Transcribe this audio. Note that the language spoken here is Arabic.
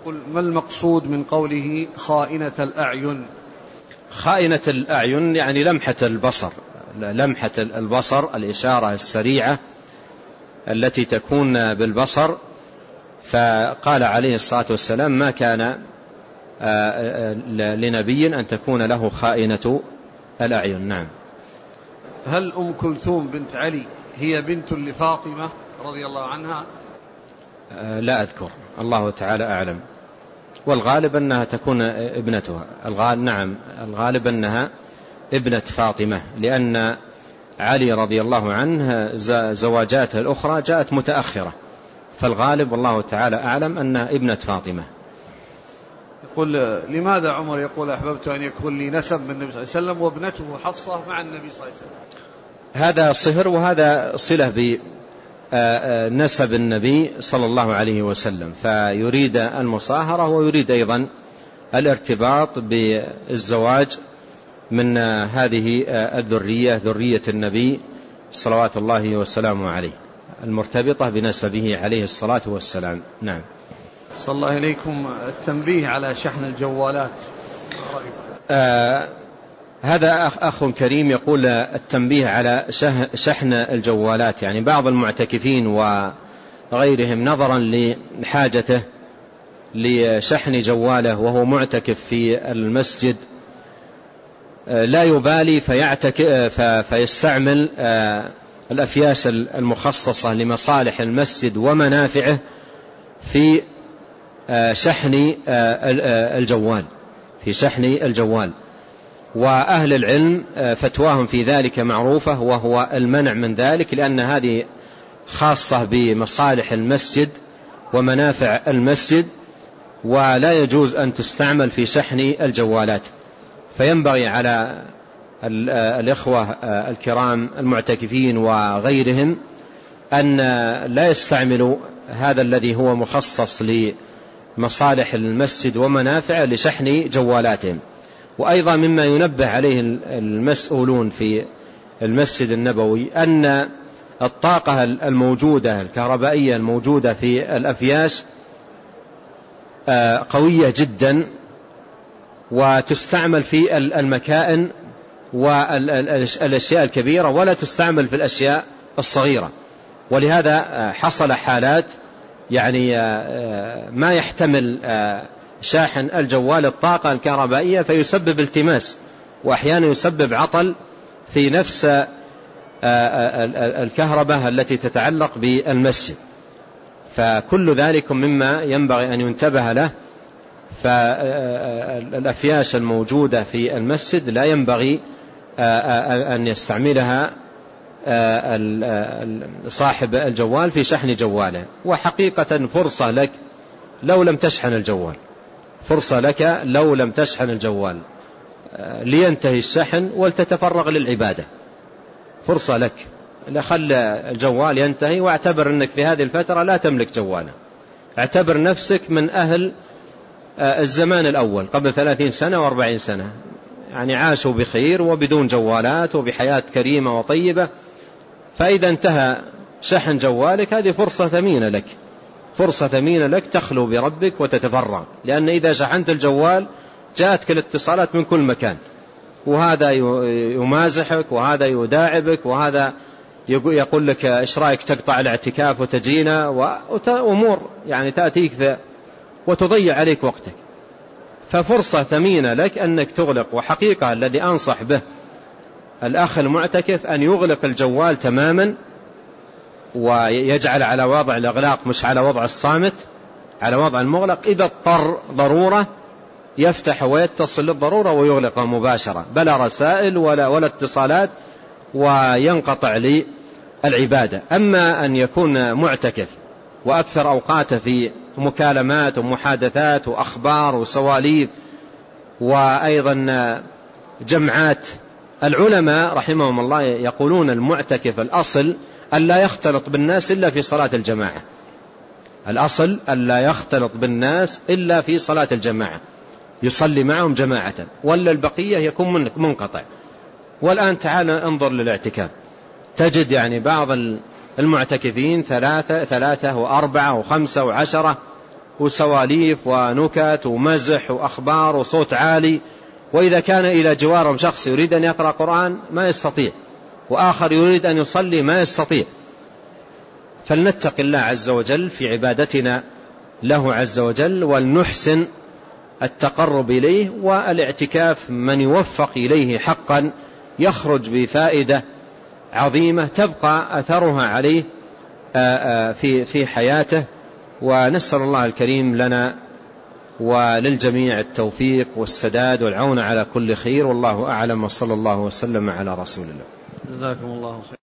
يقول ما المقصود من قوله خائنة الأعين؟ خائنة الأعين يعني لمحة البصر لمحة البصر الإشارة السريعة التي تكون بالبصر. فقال عليه الصلاة والسلام ما كان آه، آه، لنبي أن تكون له خائنة الأعين. نعم. هل أم كلثوم بنت علي هي بنت لفاطمة رضي الله عنها؟ آه، لا أذكر. الله تعالى أعلم. والغالب أنها تكون ابنتها. الغالب نعم الغالب أنها ابنة فاطمة لأن علي رضي الله عنه زواجاته الأخرى جاءت متأخرة. فالغالب والله تعالى أعلم أنها ابنة فاطمة. يقول لماذا عمر يقول أحببت أن يكون لي نسب من النبي صلى الله عليه وسلم وابنته حفصة مع النبي صلى الله عليه وسلم؟ هذا صهر وهذا صلة بنسب النبي صلى الله عليه وسلم فيريد المصاهرة ويريد أيضا الارتباط بالزواج من هذه الذرية ذرية النبي صلوات الله وسلامه عليه المرتبطة بنسبه عليه الصلاة والسلام. نعم. صلى الله إليكم التنبيه على شحن الجوالات. آه هذا أخ, أخ كريم يقول التنبيه على شحن الجوالات يعني بعض المعتكفين وغيرهم نظرا لحاجته لشحن جواله وهو معتكف في المسجد لا يبالي فيعتك فيستعمل آه، الأفياس المخصصة لمصالح المسجد ومنافعه في آه، شحن آه، الجوال في شحن الجوال. وأهل العلم فتواهم في ذلك معروفة وهو المنع من ذلك لأن هذه خاصة بمصالح المسجد ومنافع المسجد ولا يجوز أن تستعمل في شحن الجوالات. فينبغي على الإخوة الكرام المعتكفين وغيرهم أن لا يستعملوا هذا الذي هو مخصص لمصالح المسجد ومنافعه لشحن جوالاتهم. وأيضا مما ينبه عليه المسؤولون في المسجد النبوي أن الطاقة الموجودة الكهربائية الموجودة في الأفياش آه، قوية جدا وتستعمل في المكائن والأشياء الكبيرة ولا تستعمل في الأشياء الصغيرة. ولهذا آه، حصل حالات يعني آه، ما يحتمل شاحن الجوال الطاقة الكهربائية فيسبب التماس وأحيانا يسبب عطل في نفس الكهرباء التي تتعلق بالمسجد فكل ذلك مما ينبغي أن ينتبه له. فالأفياس الموجودة في المسجد لا ينبغي أن يستعملها صاحب الجوال في شحن جواله. وحقيقة فرصة لك لو لم تشحن الجوال. فرصة لك لو لم تشحن الجوال. لينتهي الشحن ولتتفرغ للعبادة. فرصة لك. خل الجوال ينتهي واعتبر أنك في هذه الفترة لا تملك جوالا. اعتبر نفسك من أهل آه، الزمان الأول قبل ثلاثين سنة وأربعين سنة. يعني عاشوا بخير وبدون جوالات وبحياة كريمة وطيبة. فإذا انتهى شحن جوالك هذه فرصة ثمينة لك. فرصة ثمينة لك تخلو بربك وتتفرغ. لأن إذا شحنت الجوال جاءتك الاتصالات من كل مكان. وهذا يمازحك وهذا يداعبك وهذا يقول لك إيش رأيك تقطع الاعتكاف وتجينا؟ وامور يعني تأتيك وتضيع عليك وقتك. ففرصة ثمينة لك أنك تغلق وحقيقة الذي أنصح به الأخ المعتكف أن يغلق الجوال تماما ويجعل على وضع الإغلاق مش على وضع الصامت على وضع المغلق. إذا اضطر ضرورة يفتح ويتصل للضرورة ويغلقه مباشرة بلا رسائل ولا, ولا اتصالات وينقطع للعبادة. أما أن يكون معتكف وأكثر أوقاته في مكالمات ومحادثات وأخبار وسواليف وأيضا جمعات العلماء رحمهم الله يقولون المعتكف الأصل أن لا يختلط بالناس إلا في صلاة الجماعة. الأصل أن لا يختلط بالناس إلا في صلاة الجماعة. يصلي معهم جماعة ولا البقية يكون منقطع. والآن تعال انظر للاعتكاف. تجد يعني بعض المعتكفين ثلاثة, ثلاثة وأربعة وخمسة وعشرة وسواليف ونكت ومزح وأخبار وصوت عالي. وإذا كان إلى جوارهم شخص يريد أن يقرأ قرآن ما يستطيع وآخر يريد أن يصلي ما يستطيع. فلنتق الله عز وجل في عبادتنا له عز وجل ولنحسن التقرب إليه والإعتكاف من يوفق إليه حقا يخرج بفائدة عظيمة تبقى أثرها عليه في في حياته. ونسأل الله الكريم لنا وللجميع التوفيق والسداد والعون على كل خير والله أعلم وصلى الله وسلم على رسول الله. جزاكم الله خير.